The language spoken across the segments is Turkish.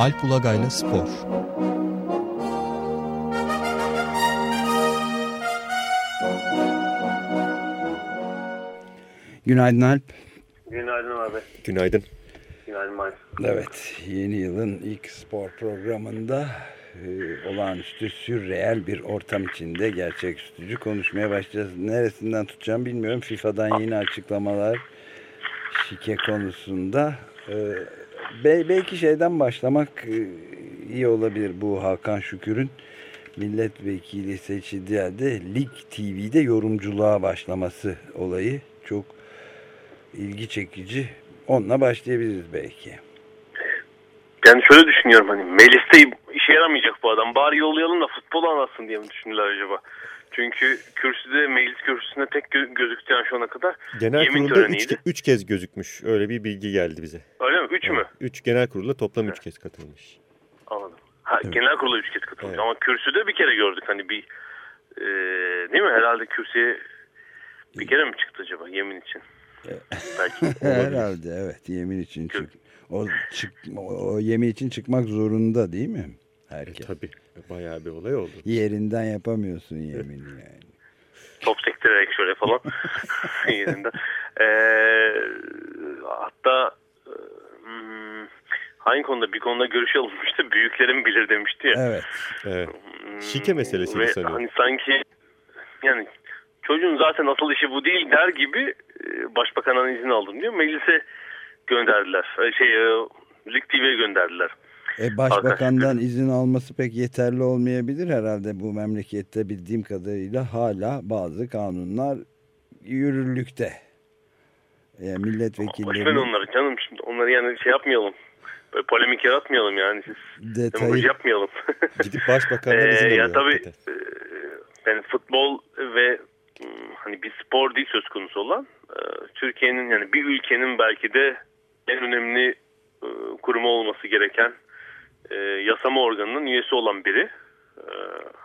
Alp Ulagay'la Spor Günaydın Alp. Günaydın abi. Günaydın. Günaydın Mike. Evet, yeni yılın ilk spor programında e, olağanüstü sürreel bir ortam içinde gerçeküstücü konuşmaya başlayacağız. Neresinden tutacağım bilmiyorum. FIFA'dan yeni açıklamalar şike konusunda. E, be, belki şeyden başlamak e, iyi olabilir bu Hakan Şükür'ün milletvekili seçildiği halde Lig TV'de yorumculuğa başlaması olayı çok ilgi çekici. Onunla başlayabiliriz belki. Yani şöyle düşünüyorum hani Melis'te işe yaramayacak bu adam. Bari yollayalım da futbol anlatsın diye mi düşündüler acaba? Çünkü kürsüde meclis kürsüsünde tek gö- gözüktü yani şu ana kadar. Genel Yemin kurulda töreniydi. 3 kez gözükmüş. Öyle bir bilgi geldi bize. Öyle mi? Üç mü? 3 genel kurulda toplam 3 kez katılmış. Anladım. Ha, Evet. Genel kurula üç kez katılmış Evet. ama kürsüde bir kere gördük hani bir e, değil mi? Herhalde kürsüye bir kere mi çıktı acaba yemin için? Belki. Herhalde evet yemin için çık. O, çık, o, o yemin için çıkmak zorunda değil mi? E, Herkes. tabii. Bayağı bir olay oldu. Yerinden yapamıyorsun yemini yani. top sektirerek şöyle falan yerinden. Ee, hatta e, hmm, hangi konuda bir konuda görüş alınmıştı büyüklerim bilir demişti ya. Evet. Evet. Hmm, Şike meselesiydi ve sanıyorum. Hani sanki yani çocuğun zaten asıl işi bu değil der gibi e, başbakanın izin aldım diyor. Meclise gönderdiler. E, Şey e, Lig TV'ye gönderdiler. E, başbakandan izin alması pek yeterli olmayabilir herhalde bu memlekette bildiğim kadarıyla hala bazı kanunlar yürürlükte. E, Boşver milletvekilleri onları canım şimdi onları yani şey yapmayalım. Böyle polemik yaratmayalım yani siz. detayı yapmayalım. Gidip başbakandan izin Ee, alıyor. ya tabii hakikaten. e, yani futbol ve m, hani bir spor değil söz konusu olan e, Türkiye'nin yani bir ülkenin belki de en önemli e, kurumu olması gereken e, yasama organının üyesi olan biri. E,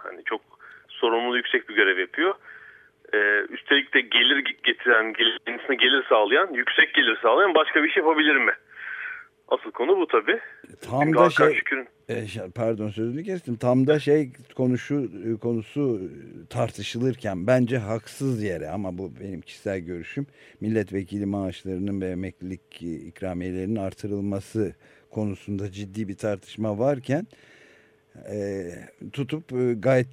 hani çok sorumluluğu yüksek bir görev yapıyor. E, üstelik de gelir getiren, kendisine gelir sağlayan, yüksek gelir sağlayan başka bir şey yapabilir mi? Asıl konu bu tabii. tam Çünkü da Hakan şey Şükür'ün E, pardon sözünü kestim. Tam da şey konuşu konusu tartışılırken bence haksız yere ama bu benim kişisel görüşüm milletvekili maaşlarının ve emeklilik e, ikramiyelerinin artırılması konusunda ciddi bir tartışma varken e, tutup e, gayet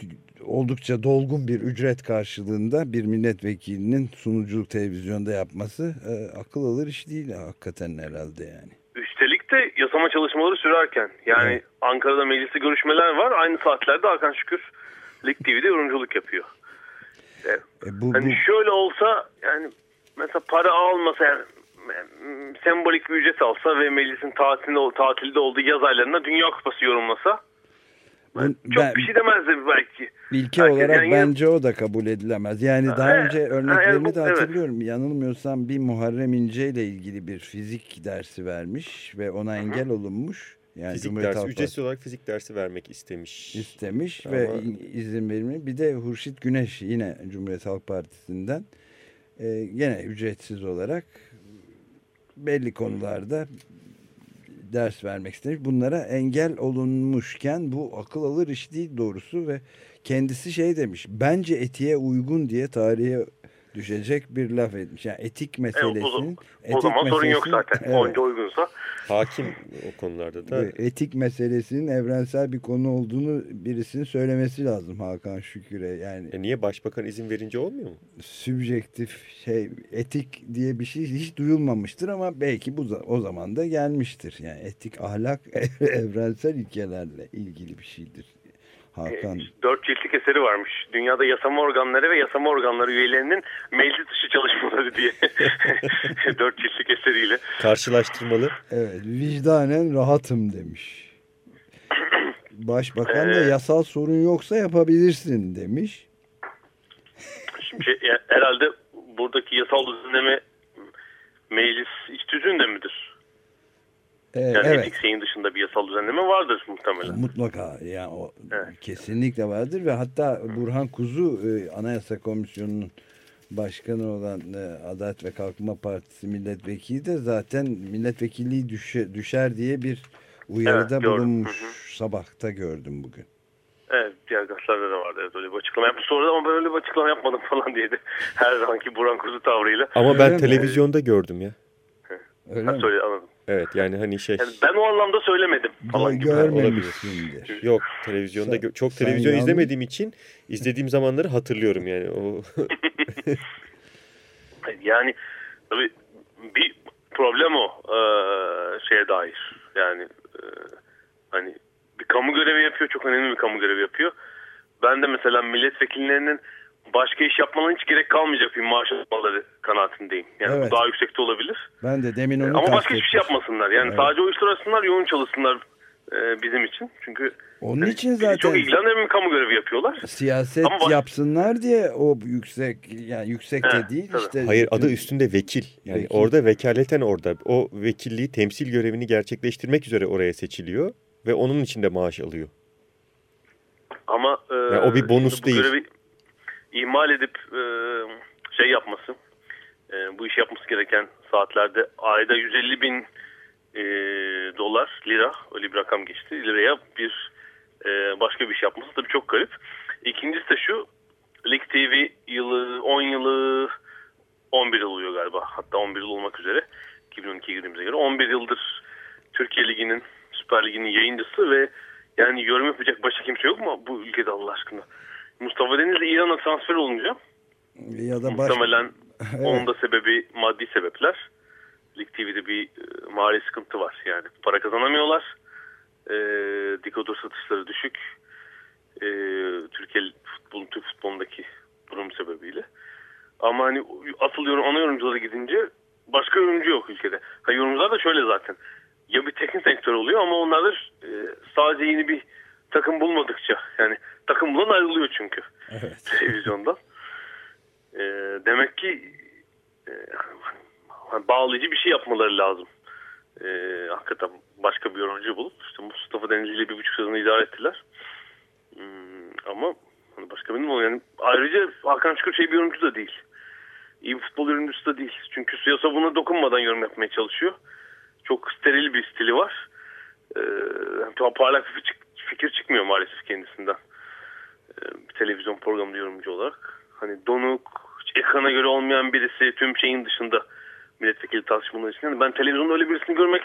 oldukça dolgun bir ücret karşılığında bir milletvekilinin sunuculuk televizyonda yapması e, akıl alır iş değil hakikaten herhalde yani. Üstelik de yasama çalışmaları sürerken yani Evet. Ankara'da mecliste görüşmeler var. Aynı saatlerde Hakan Şükür Lig TV'de yorumculuk yapıyor. E, bu, Hani bu şöyle olsa yani mesela para almasa yani sembolik bir ücret alsa ve meclisin tatilinde, tatilde olduğu yaz aylarında Dünya Kupası yorumlasa bu- çok ben- bir şey demezdi belki. İlke Herkes olarak yani bence o da kabul edilemez. Yani Ha, daha evet. önce Ha, örneklerini yani bu- de evet. hatırlıyorum. Yanılmıyorsam bir Muharrem İnce ile ilgili bir fizik dersi vermiş ve ona engel olunmuş. Yani Fizik Cumhuriyet dersi, Halk ücretsiz olarak fizik dersi vermek istemiş. İstemiş Ama- ve izin verilmiş. Bir de Hurşit Güneş yine Cumhuriyet Halk Partisi'nden e, gene ücretsiz olarak belli konularda ders vermek istemiş. Bunlara engel olunmuşken bu akıl alır iş değil doğrusu ve kendisi şey demiş. Bence etiğe uygun diye tarihe düşecek bir laf etmiş. Yani etik E, o, meselesinin zaman- etik o zaman sorun yok meselesinin- zaten. Evet. Onca uygunsa. Hakim o konularda da. Ve etik meselesinin evrensel bir konu olduğunu birisinin söylemesi lazım Hakan Şükür'e. Yani E niye başbakan izin verince olmuyor mu? sübjektif şey etik diye bir şey hiç duyulmamıştır ama belki bu o zaman da gelmiştir. Yani etik ahlak evrensel ilkelerle ilgili bir şeydir. Hakan E, Dört ciltlik eseri varmış. Dünyada yasama organları ve yasama organları üyelerinin meclis dışı çalışmaları diye. Dört ciltlik eseriyle. Karşılaştırmalı. evet vicdanen rahatım demiş. Başbakan da Ee, yasal sorun yoksa yapabilirsin demiş. Şimdi şey, ya- herhalde buradaki yasal düzenleme meclis iç tüzüğünde midir? Ee, Yani evet. etik şeyin dışında bir yasal düzenleme vardır muhtemelen. Mutlaka yani o Evet. kesinlikle vardır ve hatta Burhan Kuzu e, Anayasa Komisyonu'nun başkanı olan e, Adalet ve Kalkınma Partisi milletvekili de zaten milletvekilliği düşe- düşer diye bir uyarıda Evet, gördüm. bulunmuş. Hı Sabahta gördüm bugün. Evet diğer gazetelerde de vardı evet, öyle bir açıklama yaptı. Sonra da ama ben öyle bir açıklama yapmadım falan diyedi. Her zamanki Buran Kuzu tavrıyla. Ama Öyle ben mi? televizyonda gördüm ya. Öyle Ben mi? söyle anladım. Evet yani hani şey Yani ben o anlamda söylemedim falan gibi. görmemişsindir. yok televizyonda Sen- çok televizyon yalnız- izlemediğim için izlediğim zamanları hatırlıyorum yani. O Yani tabii bir problem o eee, şeye dair. Yani eee, hani bir kamu görevi yapıyor. Çok önemli bir kamu görevi yapıyor. Ben de mesela milletvekillerinin başka iş yapmalarına hiç gerek kalmayacak bir maaş almaları kanaatindeyim. Yani Evet. bu daha yüksekte olabilir. Ben de demin onu Ama başka hiçbir şey yapmasınlar. Yani Evet. sadece o işler arasınlar, yoğun çalışsınlar eee, bizim için. Çünkü Onun yani için bizi çok zaten ilgilenen bir kamu görevi yapıyorlar. siyaset Ama baş- yapsınlar diye o yüksek yani yüksek de değil tabii. işte. hayır adı üstünde vekil. Yani Vekil. orada vekaleten orada o vekilliği temsil görevini gerçekleştirmek üzere oraya seçiliyor ve onun için de maaş alıyor. Ama e, o bir bonus değil. görevi ihmal edip e, şey yapması, e, bu işi yapması gereken saatlerde ayda 150 bin e, dolar, lira, öyle bir rakam geçti. Liraya bir e, başka bir iş yapması tabii çok garip. İkincisi de şu, Lig TV yılı, 10 yılı 11 yıl oluyor galiba. Hatta 11 yıl olmak üzere. 2012'ye girdiğimize göre. 11 yıldır Türkiye Ligi'nin, Süper Ligi'nin yayıncısı ve yani yorum yapacak başka kimse yok mu bu ülkede Allah aşkına? Mustafa Denizli İran'a transfer olunca ya da baş... muhtemelen Evet. onun da sebebi maddi sebepler. Lig TV'de bir e, mali sıkıntı var yani. Para kazanamıyorlar. E, dekoder satışları düşük. E, Türkiye futbolun, Türk futbolundaki durum sebebiyle. Ama hani asıl yorum, ana yorumculara gidince başka yorumcu yok ülkede. Ha, yorumcular da şöyle zaten. Ya bir teknik sektör oluyor ama onlar da e, sadece yeni bir takım bulmadıkça yani takım bulan ayrılıyor çünkü Evet. televizyondan. E, demek ki e, hani bağlayıcı bir şey yapmaları lazım. E, hakikaten başka bir yorumcu bulup işte Mustafa Denizli ile bir buçuk sezonu idare ettiler. Hmm, ama hani başka benim oluyor. Yani ayrıca Hakan Şükür şey bir yorumcu da değil. İyi bir futbol yorumcusu da değil. Çünkü suya buna dokunmadan yorum yapmaya çalışıyor. Çok steril bir stili var. Ee, parlak bir fikir çıkmıyor maalesef kendisinden. Bir televizyon programında yorumcu olarak. Hani donuk, ekrana göre olmayan birisi tüm şeyin dışında milletvekili tartışmaları için. Yani ben televizyonda öyle birisini görmek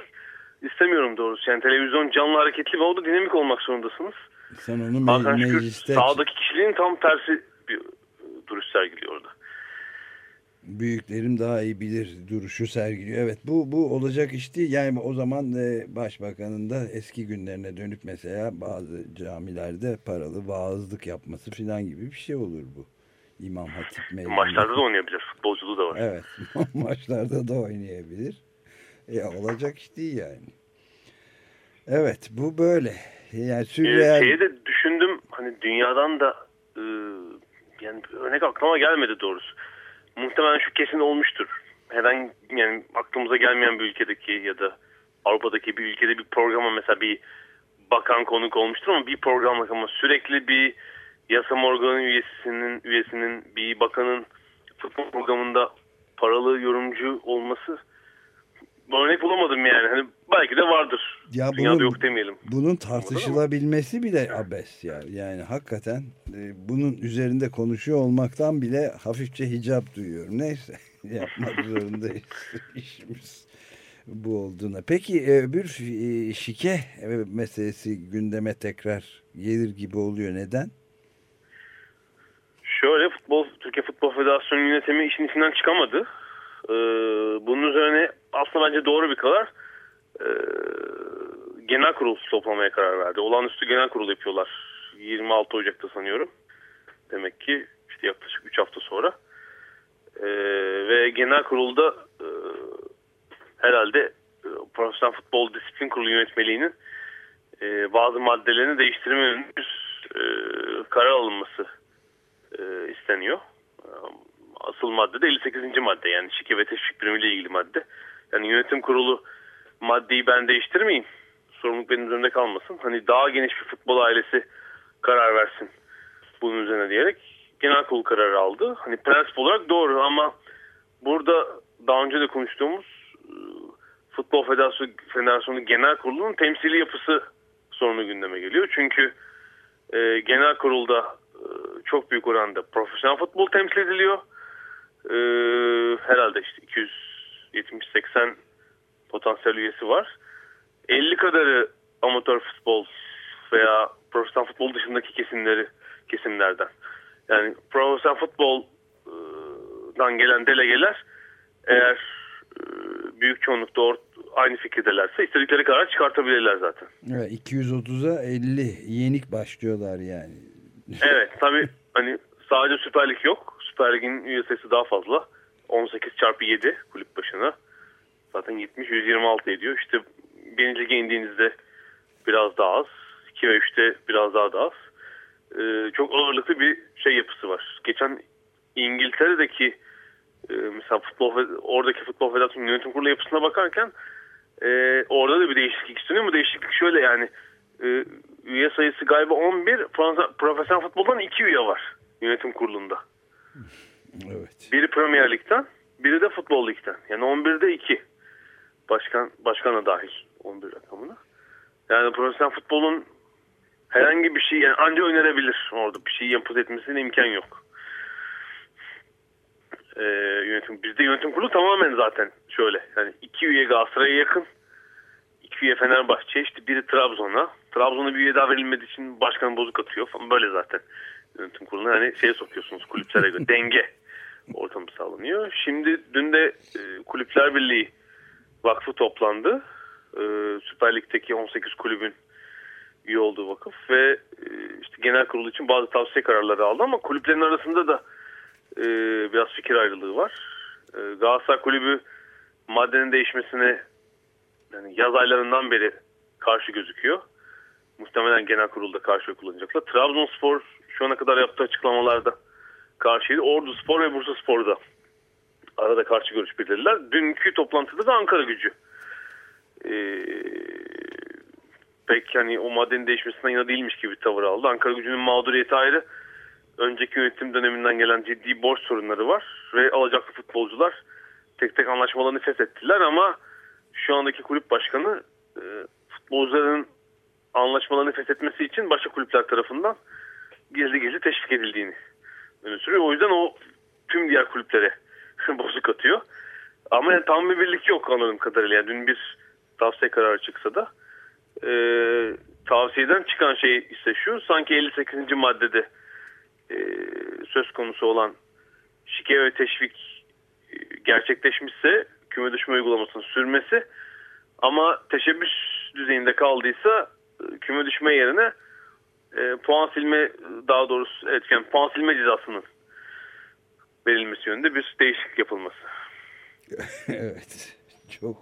istemiyorum doğrusu. Yani televizyon canlı hareketli ve o da dinamik olmak zorundasınız. Sen onu me Hakan Şükür mecliste sağdaki kişiliğin tam tersi bir e, duruş sergiliyor orada. Büyüklerim daha iyi bilir duruşu sergiliyor. Evet bu bu olacak iş değil. Yani o zaman e, başbakanın da eski günlerine dönüp mesela bazı camilerde paralı vaazlık yapması falan gibi bir şey olur bu. İmam Hatip meydanı. Maçlarda da oynayabilir. Futbolculuğu da var. Evet. Maçlarda da oynayabilir. E, olacak iş değil yani. Evet bu böyle. Yani Ee, sürreal şeye de düşündüm hani dünyadan da e, yani örnek aklıma gelmedi doğrusu. Muhtemelen şu kesin olmuştur. Herhangi yani aklımıza gelmeyen bir ülkedeki ya da Avrupa'daki bir ülkede bir programa mesela bir bakan konuk olmuştur ama bir programlık ama sürekli bir yasama organı üyesinin üyesinin bir bakanın futbol programında paralı yorumcu olması örnek bulamadım yani. Hani belki de vardır. Ya Dünyada bunun- yok demeyelim. bunun tartışılabilmesi bile abes ya. Yani hakikaten e, bunun üzerinde konuşuyor olmaktan bile hafifçe hicap duyuyorum. Neyse yapmak zorundayız işimiz bu olduğuna. Peki e, bir e, şike e, meselesi gündeme tekrar gelir gibi oluyor. Neden? Şöyle futbol Türkiye Futbol Federasyonu yönetimi işin içinden çıkamadı. Ee, bunun üzerine aslında bence doğru bir karar. Ee, genel kurul toplamaya karar verdi. Olağanüstü genel kurul yapıyorlar. 26 Ocak'ta sanıyorum. Demek ki işte yaklaşık 3 hafta sonra. Ee, ve genel kurulda e, herhalde e, Profesyonel Futbol Disiplin Kurulu yönetmeliğinin e, bazı maddelerini değiştirme yönünde bir e, karar alınması e, isteniyor. E, Asıl madde de 58. madde yani şike ve teşvik birimiyle ilgili madde. Yani yönetim kurulu maddeyi ben değiştirmeyeyim. Sorumluluk benim üzerinde kalmasın. Hani daha geniş bir futbol ailesi karar versin bunun üzerine diyerek genel kurul kararı aldı. Hani prensip olarak doğru ama burada daha önce de konuştuğumuz e, Futbol Federasyonu, Federasyonu Genel Kurulu'nun temsili yapısı sorunu gündeme geliyor. Çünkü e, genel kurulda e, çok büyük oranda profesyonel futbol temsil ediliyor. E, herhalde işte 270-80 potansiyel üyesi var. 50 kadarı amatör futbol veya profesyonel futbol dışındaki kesimleri kesimlerden. Yani profesyonel futboldan gelen delegeler eğer e, büyük çoğunlukta or- aynı fikirdelerse istedikleri karar çıkartabilirler zaten. Evet, 230'a 50 yenik başlıyorlar yani. Evet tabi hani sadece Süper Lig yok. Süper Lig'in üye sayısı daha fazla. 18 çarpı 7 kulüp başına. Zaten 70-126 ediyor. İşte birinci lige indiğinizde biraz daha az. 2 ve 3'te biraz daha da az. Ee, çok ağırlıklı bir şey yapısı var. Geçen İngiltere'deki e, mesela futbol oradaki futbol federasyonu yönetim kurulu yapısına bakarken e, orada da bir değişiklik isteniyor. Bu değişiklik şöyle yani e, üye sayısı galiba 11. Fransa, profesyonel futboldan 2 üye var yönetim kurulunda. Evet. Biri Premier Lig'den, biri de Futbol Lig'den. Yani 11'de 2. Başkan başkana dahil 11 rakamına. Yani profesyonel futbolun herhangi bir şey yani anca önerebilir orada bir şey yapıp etmesine imkan yok. Ee, yönetim bizde yönetim kurulu tamamen zaten şöyle yani iki üye Galatasaray'a yakın iki üye Fenerbahçe işte biri Trabzon'a Trabzon'a bir üye daha verilmediği için başkan bozuk atıyor falan böyle zaten yönetim kuruluna hani şeye sokuyorsunuz kulüplere göre denge ortamı sağlanıyor. Şimdi dün de e, Kulüpler Birliği vakfı toplandı. E, Süper Lig'deki 18 kulübün üye olduğu vakıf ve e, işte genel kurulu için bazı tavsiye kararları aldı ama kulüplerin arasında da e, biraz fikir ayrılığı var. E, Galatasaray Kulübü maddenin değişmesine yani yaz aylarından beri karşı gözüküyor. Muhtemelen genel kurulda karşı kullanacaklar. Trabzonspor şu ana kadar yaptığı açıklamalarda karşıydı. Ordu Spor ve Bursa Spor'da arada karşı görüş bildirdiler. Dünkü toplantıda da Ankara gücü. Ee, pek hani o maddenin değişmesinden yana değilmiş gibi tavır aldı. Ankara gücünün mağduriyeti ayrı. Önceki yönetim döneminden gelen ciddi borç sorunları var. Ve alacaklı futbolcular tek tek anlaşmalarını feshettiler ama şu andaki kulüp başkanı e, futbolcuların anlaşmalarını feshetmesi için başka kulüpler tarafından gizli gizli teşvik edildiğini öne sürüyor. O yüzden o tüm diğer kulüplere bozuk atıyor. Ama yani tam bir birlik yok anladığım kadarıyla. Yani dün bir tavsiye kararı çıksa da e, tavsiyeden çıkan şey ise şu sanki 58. maddede e, söz konusu olan şike ve teşvik e, gerçekleşmişse küme düşme uygulamasının sürmesi ama teşebbüs düzeyinde kaldıysa e, küme düşme yerine e, puan silme daha doğrusu evet, yani puan silme cezasının verilmesi yönünde bir değişiklik yapılması. evet. Çok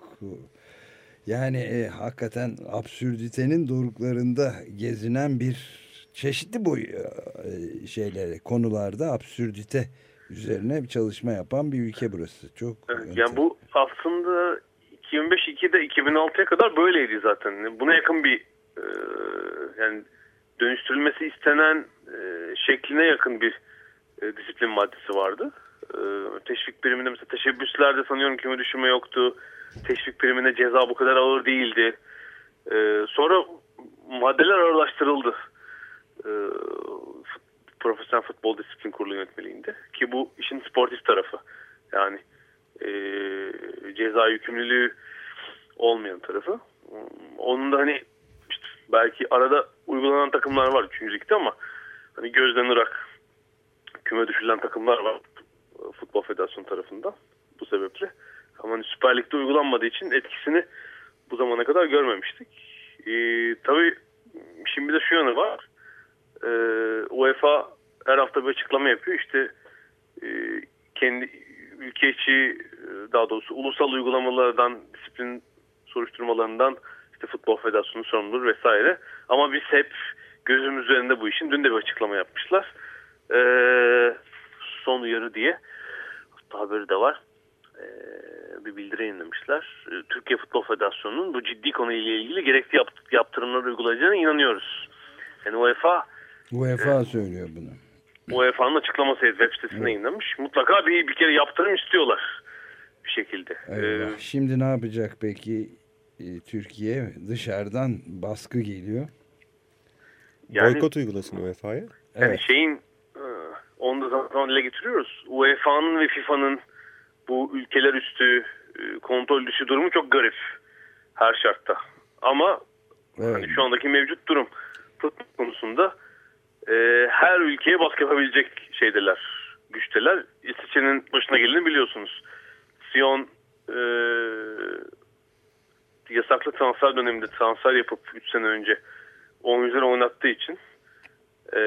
yani e, hakikaten absürditenin doruklarında gezinen bir çeşitli bu e, şeyleri konularda absürdite üzerine bir çalışma yapan bir ülke burası. Çok evet, yani bu aslında 2005-2'de 2006'ya kadar böyleydi zaten. Buna yakın bir e, yani dönüştürülmesi istenen e, şekline yakın bir e, disiplin maddesi vardı. E, teşvik priminde mesela teşebbüslerde sanıyorum küme düşürme yoktu. Teşvik primine ceza bu kadar ağır değildi. E, sonra maddeler ağırlaştırıldı. E, Profesyonel Futbol Disiplin Kurulu yönetmeliğinde. Ki bu işin sportif tarafı. Yani e, ceza yükümlülüğü olmayan tarafı. Onun da hani belki arada uygulanan takımlar var 3. ligde ama hani gözden ırak küme düşürülen takımlar var Futbol Federasyonu tarafından bu sebeple. Ama hani Süper Lig'de uygulanmadığı için etkisini bu zamana kadar görmemiştik. Ee, tabii şimdi de şu yanı var. Ee, UEFA her hafta bir açıklama yapıyor. İşte e, kendi ülke içi daha doğrusu ulusal uygulamalardan, disiplin soruşturmalarından işte Futbol Federasyonu sorumludur vesaire. Ama biz hep gözümüz üzerinde bu işin. Dün de bir açıklama yapmışlar. Ee, son uyarı diye. Hatta haberi de var. Ee, bir bildiri yayınlamışlar. Ee, Türkiye Futbol Federasyonu'nun bu ciddi konuyla ilgili gerekli yap yaptırımlar uygulayacağına inanıyoruz. Yani UEFA UEFA e, söylüyor bunu. UEFA'nın açıklaması web sitesine yayınlamış. Mutlaka bir, bir kere yaptırım istiyorlar. bir şekilde. Eyvah. Ee, Şimdi ne yapacak peki e, Türkiye? Dışarıdan baskı geliyor. yani Boykot uygulasın UEFA'ya. Yani Evet. şeyin e, onu da zaman dile getiriyoruz. UEFA'nın ve FIFA'nın bu ülkeler üstü e, kontrol dışı durumu çok garip her şartta. Ama Evet. hani şu andaki mevcut durum futbol konusunda e, her ülkeye baskı yapabilecek şeydeler, güçteler. İsviçre'nin başına geleni biliyorsunuz. Sion e, yasaklı transfer döneminde transfer yapıp 3 sene önce oyuncuları oynattığı için e,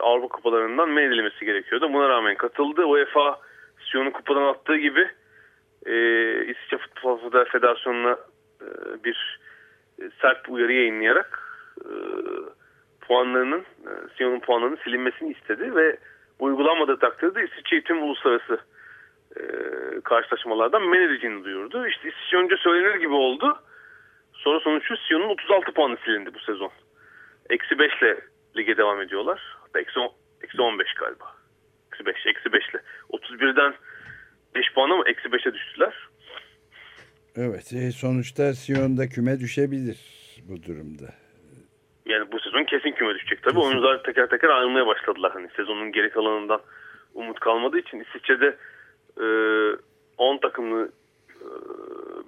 Avrupa kupalarından men edilmesi gerekiyordu. Buna rağmen katıldı. UEFA Sion'u kupadan attığı gibi e, İsviçre Futbol Federasyonu'na e, bir e, sert bir uyarı yayınlayarak e, puanlarının e, Sion'un puanlarının silinmesini istedi ve uygulanmadığı takdirde İsviçre'yi tüm uluslararası e, karşılaşmalardan men edeceğini duyurdu. İşte İsviçre önce söylenir gibi oldu. Sonra sonuçta Sion'un 36 puanı silindi bu sezon. Eksi 5 ile lige devam ediyorlar. Hatta eksi, on- eksi 15 galiba. Eksi 5, eksi 5 ile. 31'den 5 puan ama eksi 5'e düştüler. Evet. e, sonuçta Sion'da küme düşebilir bu durumda. Yani bu sezon kesin küme düşecek. Tabii Kesin. oyuncular teker teker ayrılmaya başladılar. Hani sezonun geri kalanından umut kalmadığı için İsviçre'de e, 10 takımlı e,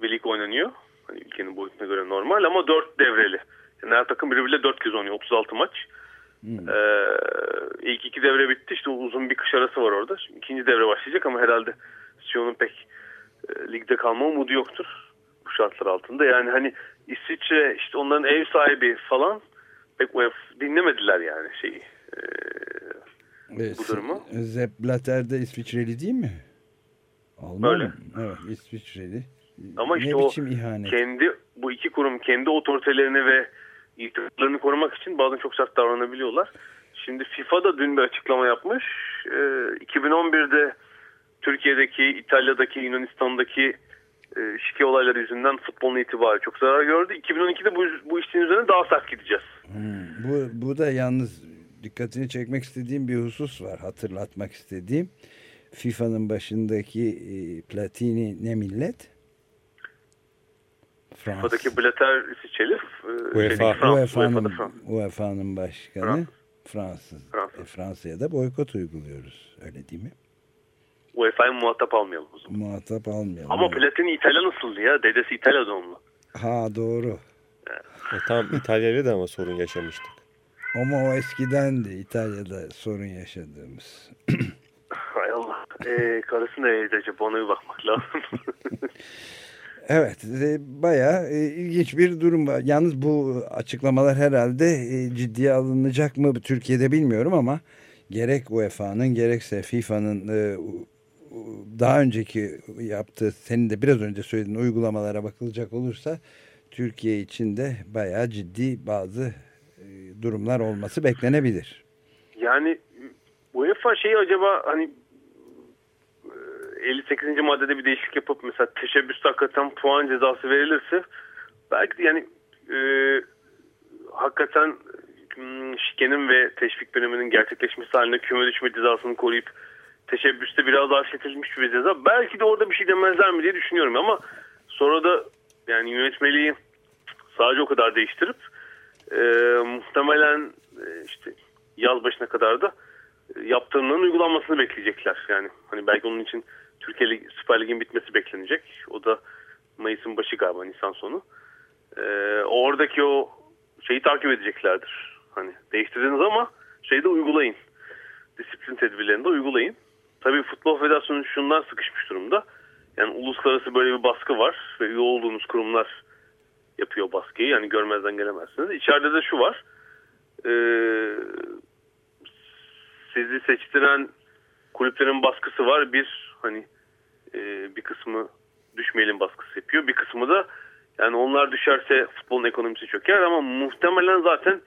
bir lig oynanıyor. Hani ülkenin boyutuna göre normal ama 4 devreli. Yani her takım birbiriyle 4 kez oynuyor. 36 maç. Hmm. Ee, ilk iki devre bitti. İşte uzun bir kış arası var orada. Şimdi ikinci devre başlayacak ama herhalde Sion'un pek e, ligde kalma umudu yoktur bu şartlar altında. Yani hani İsviçre işte onların ev sahibi falan pek UEFA dinlemediler yani şeyi. E, Bu durumu? Sepp Blatter de İsviçreli değil mi? Alman Öyle. Evet İsviçreli. Ama ne işte o biçim ihanet. kendi bu iki kurum kendi otoritelerini ve itibarlarını korumak için bazen çok sert davranabiliyorlar. Şimdi FIFA da dün bir açıklama yapmış. Ee, 2011'de Türkiye'deki, İtalya'daki, Yunanistan'daki e, şike olayları yüzünden futbolun itibarı çok zarar gördü. 2012'de bu, bu işin üzerine daha sert gideceğiz. Hmm, Bu, bu da yalnız dikkatini çekmek istediğim bir husus var. Hatırlatmak istediğim. FIFA'nın başındaki e, Platini ne millet? Fransız. FIFA'daki Blatter İsviçreli. e, UEFA. Fransız, UEFA'nın UEFA'da Fransız. UEFA'nın başkanı Fransız. Fransız. Fransız. E, Fransa'ya da boykot uyguluyoruz. Öyle değil mi? UEFA'yı muhatap almayalım o zaman. Muhatap almayalım. Ama Evet. Platini İtalyan asıllı ya. Dedesi İtalya doğumlu. Ha doğru. E, tamam İtalya'yla da ama sorun yaşamıştık. Ama o eskiden de İtalya'da sorun yaşadığımız. Hay Allah. Ee, karısı nereydi acaba ona bir bakmak lazım. Evet, e, bayağı e, ilginç bir durum var. Yalnız bu açıklamalar herhalde e, ciddiye alınacak mı Türkiye'de bilmiyorum ama gerek UEFA'nın gerekse FIFA'nın daha önceki yaptığı, senin de biraz önce söylediğin uygulamalara bakılacak olursa Türkiye için de bayağı ciddi bazı durumlar olması beklenebilir. yani UEFA şeyi acaba hani 58. maddede bir değişiklik yapıp mesela teşebbüs hakikaten puan cezası verilirse belki de yani e, hakikaten hmm, şikenin ve teşvik döneminin gerçekleşmesi halinde küme düşme cezasını koruyup teşebbüste biraz daha şekillenmiş bir ceza belki de orada bir şey demezler mi diye düşünüyorum ama sonra da yani yönetmeliği sadece o kadar değiştirip e, muhtemelen e, işte yaz başına kadar da e, yaptırımların uygulanmasını bekleyecekler. Yani hani belki onun için Türkiye Lig, Süper Lig'in bitmesi beklenecek. O da Mayıs'ın başı galiba Nisan sonu. E, oradaki o şeyi takip edeceklerdir. Hani değiştirdiniz ama şeyi de uygulayın. Disiplin tedbirlerini de uygulayın. Tabii Futbol Federasyonu şundan sıkışmış durumda. Yani uluslararası böyle bir baskı var ve üye olduğunuz kurumlar yapıyor baskıyı. Yani görmezden gelemezsiniz. İçeride de şu var. Ee, sizi seçtiren kulüplerin baskısı var. Bir hani e, bir kısmı düşmeyelim baskısı yapıyor. Bir kısmı da yani onlar düşerse futbolun ekonomisi çöker ama muhtemelen zaten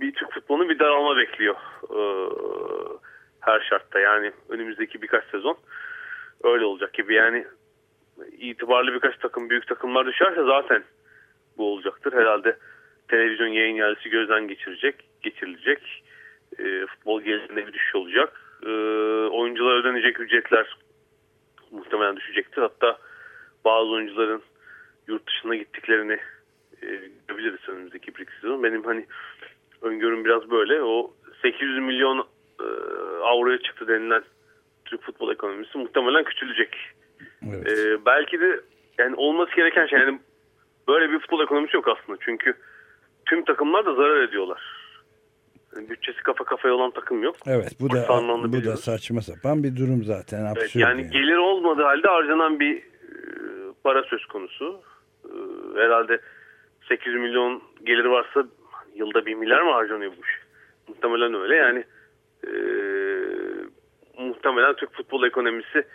bir Türk futbolunu bir daralma bekliyor. Ee, her şartta yani önümüzdeki birkaç sezon öyle olacak gibi yani itibarlı birkaç takım büyük takımlar düşerse zaten bu olacaktır. Herhalde televizyon yayın ihalesi gözden geçirecek, geçirilecek. E, futbol gelirinde bir düşüş olacak. E, oyunculara ödenecek ücretler muhtemelen düşecektir. Hatta bazı oyuncuların yurt dışına gittiklerini e, görebiliriz önümüzdeki bir sezon. Benim hani öngörüm biraz böyle. O 800 milyon e, avroya çıktı denilen Türk futbol ekonomisi muhtemelen küçülecek. Evet. E, belki de yani olması gereken şey yani böyle bir futbol ekonomisi yok aslında. Çünkü tüm takımlar da zarar ediyorlar. Bütçesi kafa kafaya olan takım yok. Evet bu da bu da saçma sapan bir durum zaten Evet, yani yani. gelir olmadığı halde harcanan bir e, para söz konusu. E, herhalde 800 milyon gelir varsa yılda 1 milyar mı harcanıyor bu iş? Muhtemelen öyle yani e, muhtemelen Türk futbol ekonomisi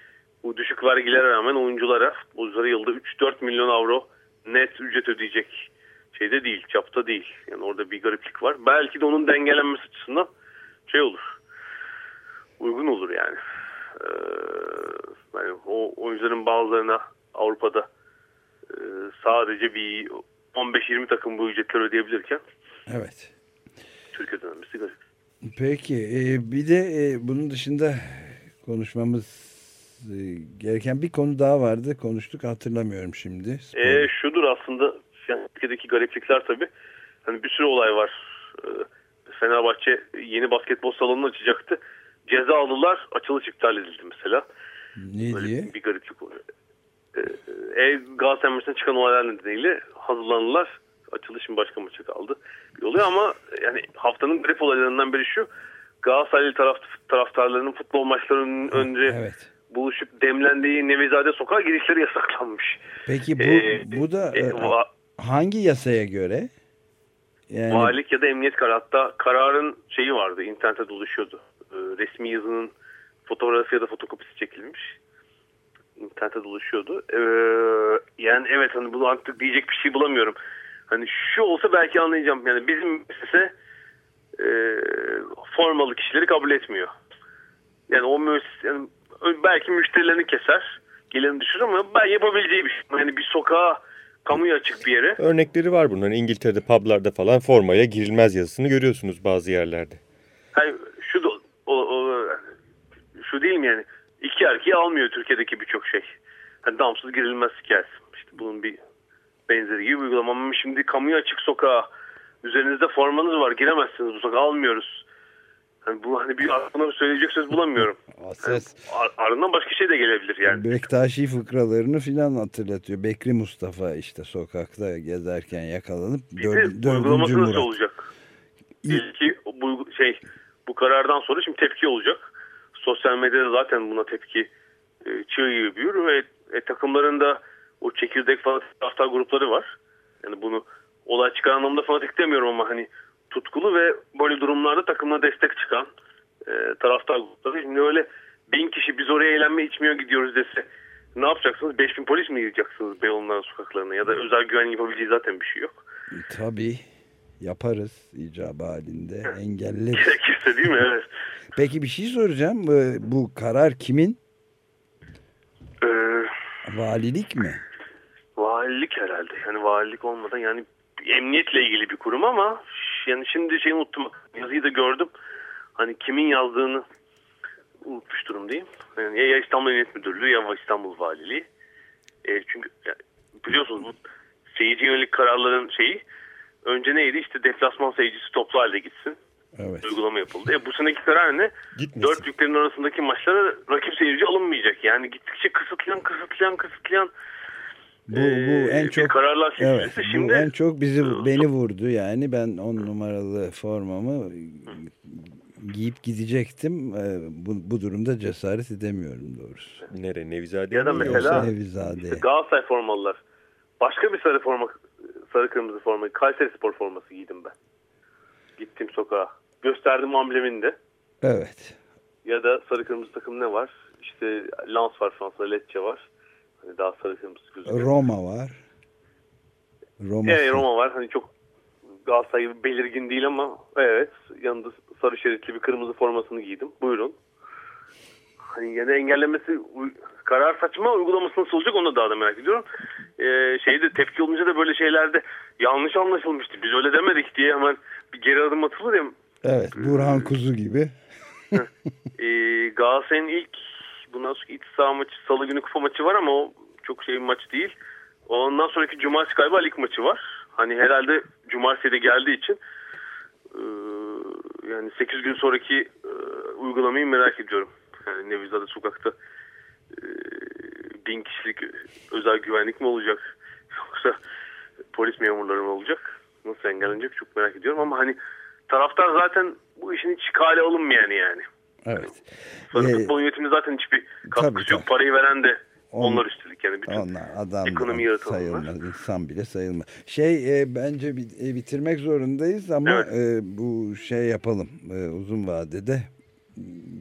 bu düşük vergilere rağmen oyunculara futbolculara yılda 3-4 milyon avro net ücret ödeyecek şeyde değil, çapta değil. Yani orada bir gariplik var. Belki de onun dengelenmesi açısından şey olur. Uygun olur yani. Ee, yani o oyuncuların bazılarına Avrupa'da e, sadece bir 15-20 takım bu ücretleri ödeyebilirken Evet. Türkiye dönmesi garip. Peki e, bir de e, bunun dışında konuşmamız e, gereken bir konu daha vardı. Konuştuk hatırlamıyorum şimdi. Spor. E, şudur aslında yani Türkiye'deki gariplikler tabii. Hani bir sürü olay var. Ee, Fenerbahçe yeni basketbol salonunu açacaktı. Ceza aldılar. Açılış iptal edildi mesela. ne Böyle diye? bir gariplik oluyor. Ee, e, Galatasaray maçına çıkan olaylar nedeniyle hazırlanırlar. Açılışın başka maça kaldı. Bir oluyor ama yani haftanın garip olaylarından biri şu. Galatasaraylı taraf, taraftarlarının futbol maçlarının önce Evet. buluşup demlendiği Nevizade sokağa girişleri yasaklanmış. Peki bu Ee, bu da e, e, va- hangi yasaya göre? Yani Valilik ya da emniyet kararı. Hatta kararın şeyi vardı. internette dolaşıyordu. Ee, resmi yazının fotoğrafı ya da fotokopisi çekilmiş. İnternette dolaşıyordu. Ee, yani evet hani bunu artık diyecek bir şey bulamıyorum. Hani şu olsa belki anlayacağım. Yani bizim müessese e, formalı kişileri kabul etmiyor. Yani o müessese yani belki müşterilerini keser. Gelirini düşürür ama ben yapabileceği bir şey. Yani bir sokağa kamuya açık bir yere Örnekleri var bunların. İngiltere'de publarda falan formaya girilmez yazısını görüyorsunuz bazı yerlerde. Hayır, şu da, o, o, şu değil mi yani? İki erkeği almıyor Türkiye'deki birçok şey. Hani damsız girilmez hikayesi. İşte bunun bir benzeri gibi uygulama. Ama şimdi kamuya açık sokağa üzerinizde formanız var giremezsiniz bu sokağa almıyoruz. Hani bu hani bir aklına söyleyecek söz bulamıyorum. Ses Ar- ardından başka şey de gelebilir yani. Bektaşi fıkralarını filan hatırlatıyor. Bekri Mustafa işte sokakta gezerken yakalanıp Bir dör, de uygulaması nasıl Murat. olacak? İlki bu şey bu karardan sonra şimdi tepki olacak. Sosyal medyada zaten buna tepki e, çığ gibi büyür ve e, takımların da o çekirdek fanatik taraftar grupları var. Yani bunu olay çıkan anlamda fanatik demiyorum ama hani tutkulu ve böyle durumlarda takımına destek çıkan e, taraftar grupları. Şimdi öyle bin kişi biz oraya eğlenmeye içmiyor gidiyoruz dese ne yapacaksınız? 5000 polis mi yiyeceksiniz Beyoğlu'nun sokaklarına ya da özel güvenlik yapabileceği zaten bir şey yok. Tabii yaparız icabı halinde engelleriz. Gerekirse değil mi? Evet. Peki bir şey soracağım. Bu, bu karar kimin? Ee, Valilik mi? valilik herhalde. Yani valilik olmadan yani emniyetle ilgili bir kurum ama yani şimdi şey unuttum. Yazıyı da gördüm. Hani kimin yazdığını unutmuş durumdayım. Yani ya İstanbul Emniyet Müdürlüğü ya İstanbul Valiliği. E, çünkü biliyorsunuz bu seyirci yönelik kararların şeyi önce neydi? İşte deplasman seyircisi toplu halde gitsin. Evet. Uygulama yapıldı. E, bu seneki karar ne? Gitmesin. Dört yüklerin arasındaki maçlara rakip seyirci alınmayacak. Yani gittikçe kısıtlayan, kısıtlayan, kısıtlayan Bu, bu en bir çok kararlar evet, silsilesi. bu Şimdi en çok bizi beni vurdu yani ben on numaralı formamı giyip gidecektim. Ee, Bu, bu durumda cesaret edemiyorum doğrusu. Nere? Nevizade Ya da mesela- yoksa- işte. Galatasaray formalılar. Başka bir sarı forma, sarı kırmızı forma, Kayseri Spor forması giydim ben. Gittim sokağa. Gösterdim amblemini de. Evet. Ya da sarı kırmızı takım ne var? İşte Lens var Fransa'da, Lecce var. Hani daha sarı kırmızı gözüküyor. Roma var. Roma. Evet Roma var. Hani çok Galatasaray belirgin değil ama evet yanında sarı şeritli bir kırmızı formasını giydim. Buyurun. Hani yani engellemesi karar saçma uygulaması nasıl olacak onu da daha da merak ediyorum. Ee, şeyde tepki olunca da böyle şeylerde yanlış anlaşılmıştı. Biz öyle demedik diye hemen bir geri adım atılır ya. Evet. Burhan Kuzu gibi. Ee, Galatasaray'ın ilk bundan sonra iç saha maçı salı günü kupa maçı var ama o çok şey bir maç değil. Ondan sonraki cumartesi galiba lig maçı var. Hani herhalde cumartesi de geldiği için e, yani 8 gün sonraki e, uygulamayı merak ediyorum. Yani Nevizade sokakta e, bin kişilik özel güvenlik mi olacak yoksa polis memurları mı olacak? Nasıl engellenecek çok merak ediyorum ama hani taraftar zaten bu işin hiç kale alınmayan yani. Evet. Sonra Ee, futbol yönetimi zaten hiçbir katkısı tabii, yok. tabii. Parayı veren de On- onlar üstelik yani bütün Onlar adam ekonomi yaratanlar. sayılmaz, insan bile sayılmaz. Şey e, bence e, bitirmek zorundayız ama Evet. e, bu şey yapalım e, uzun vadede.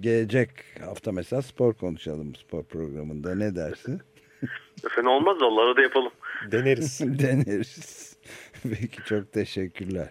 Gelecek hafta mesela spor konuşalım spor programında ne dersin? Fena olmaz da onları da yapalım. Deneriz. Deneriz. Peki çok teşekkürler.